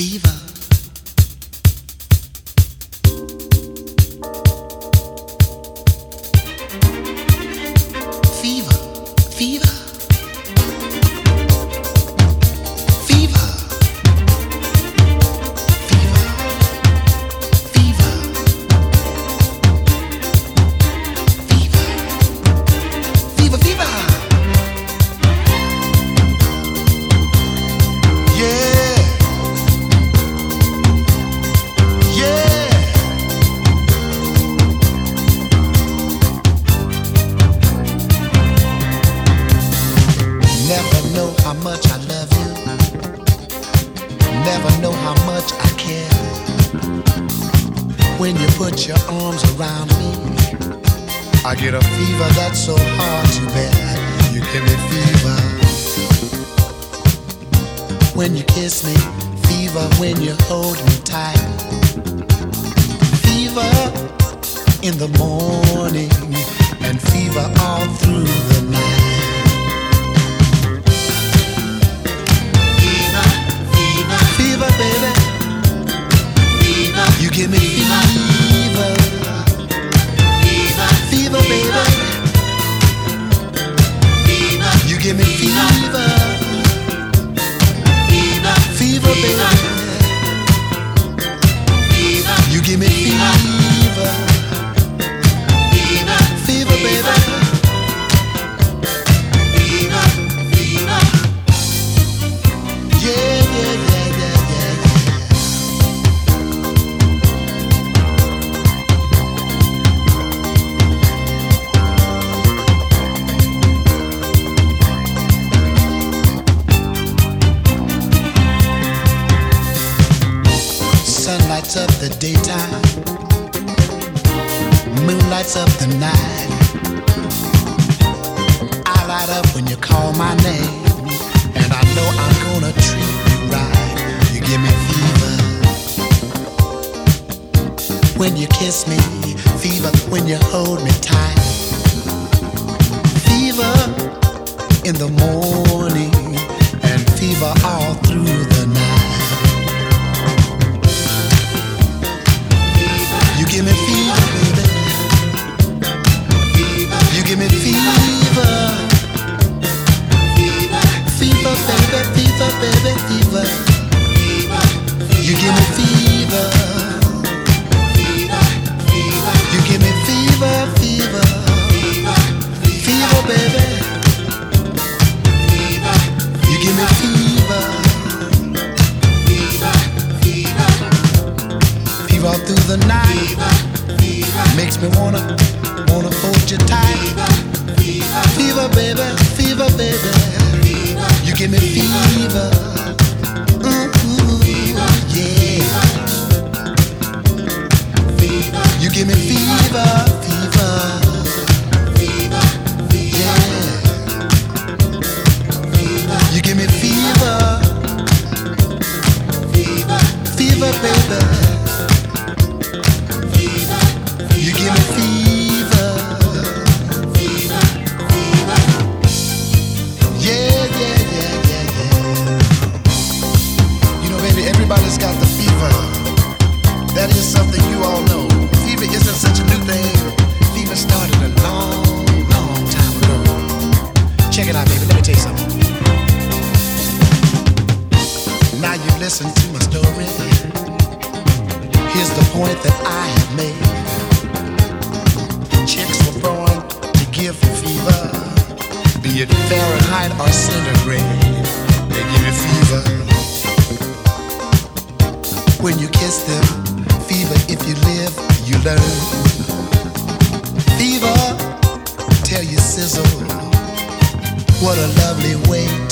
fever. put your arms around me. I get a fever that's so hard to bear. You give me fever. When you kiss me, fever when you hold me tight. Fever in the morning and fever all through the night. lights up the daytime, moon lights up the night. I light up when you call my name, and I know I'm gonna treat you right. You give me fever when you kiss me, fever when you hold me tight, fever in the morning, and fever all all through the night. Fever, fever. Makes me wanna, wanna hold you tight. Fever, fever baby, fever, baby. You give me fever. it out, baby. Let me tell you something. Now you've listened to my story. Here's the point that I have made. Chicks were born to give fever, be it Fahrenheit or centigrade. They give you fever when you kiss them. Fever, if you live, you learn. Fever, tell you sizzle. What a lovely way